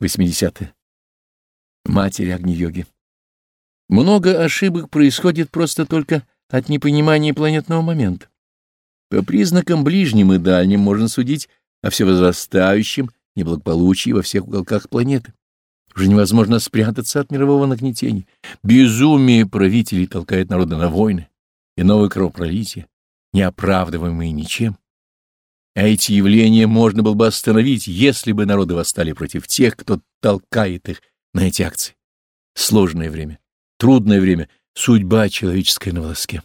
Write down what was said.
80. -е. Матери Агни-йоги. Много ошибок происходит просто только от непонимания планетного момента. По признакам ближним и дальним можно судить о всевозрастающем неблагополучии во всех уголках планеты. Уже невозможно спрятаться от мирового нагнетения. Безумие правителей толкает народы на войны и новые кровопролития, неоправдываемые ничем. А эти явления можно было бы остановить, если бы народы восстали против тех, кто толкает их на эти акции. Сложное время, трудное время, судьба человеческая на волоске.